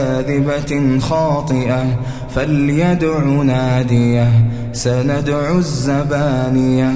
كاذبة خاطئة فليدع نادية سندع الزبانية.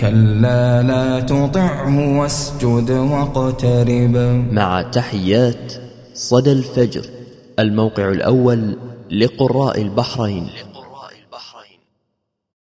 كلا لا تطعه واسجد واقترب. مع تحيات صدى الفجر الموقع الأول لقراء البحرين.